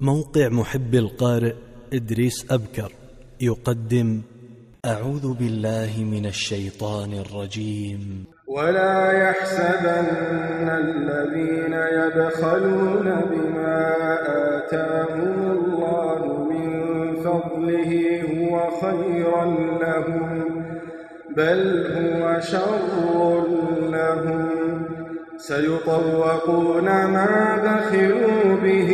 موقع محب القارئ إدريس أبكر يقدم أعوذ بالله من الشيطان الرجيم. ولا يحسبن الذين يبخلون بما آتاهم الله من فضله هو خيرا لهم بل هو شر لهم. سيطوقون ما بخلوا به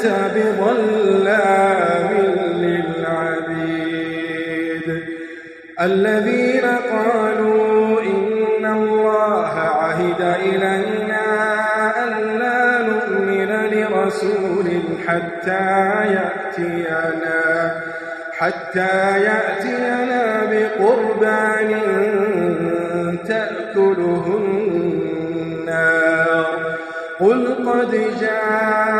ليس بظلام للعبيد. الذين قالوا إن الله عهد إلينا ألا نؤمن لرسول حتى يأتينا حتى يأتينا بقربان تأكله النار. قل قد جاءكم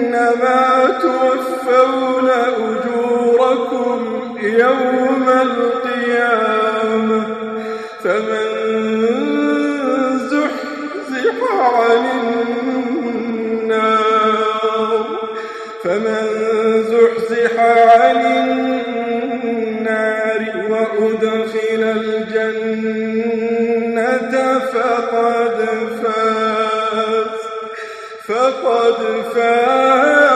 وإنما توفون أجوركم يوم القيامة. فمن زحزح عن النار فمن زحزح عن النار وأدخل الجنة فقد فاز. فقد فاز.